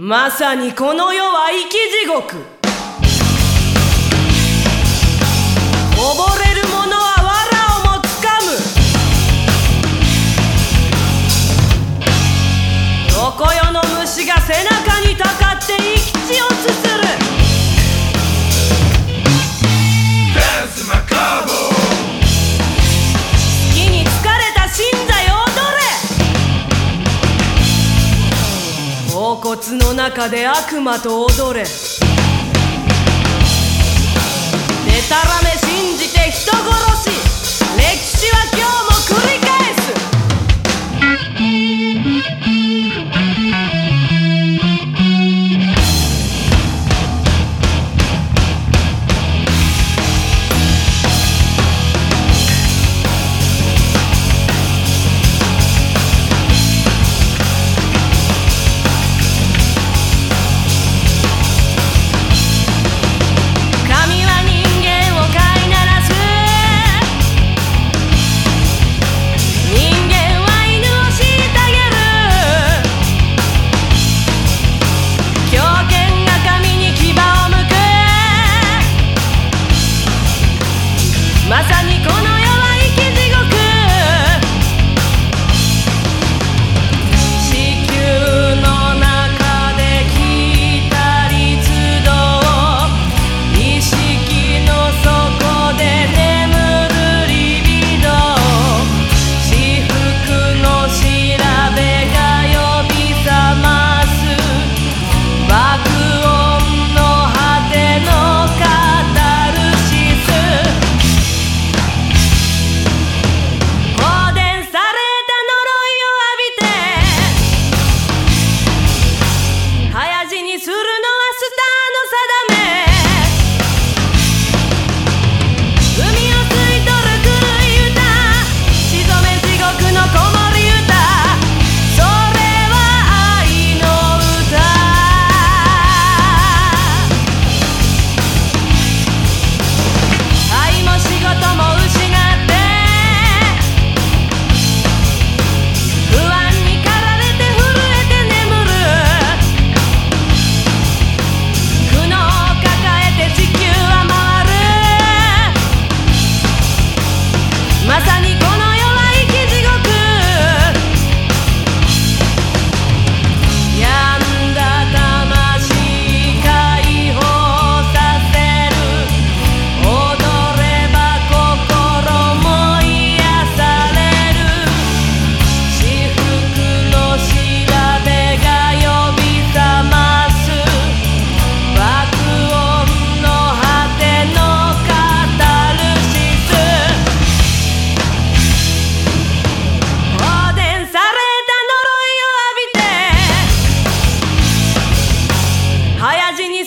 まさにこの世は生き地獄。溺れの中で悪魔と踊れ。でたらめ信じて人殺し。歴史は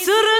ಸುರ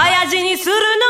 早死にするの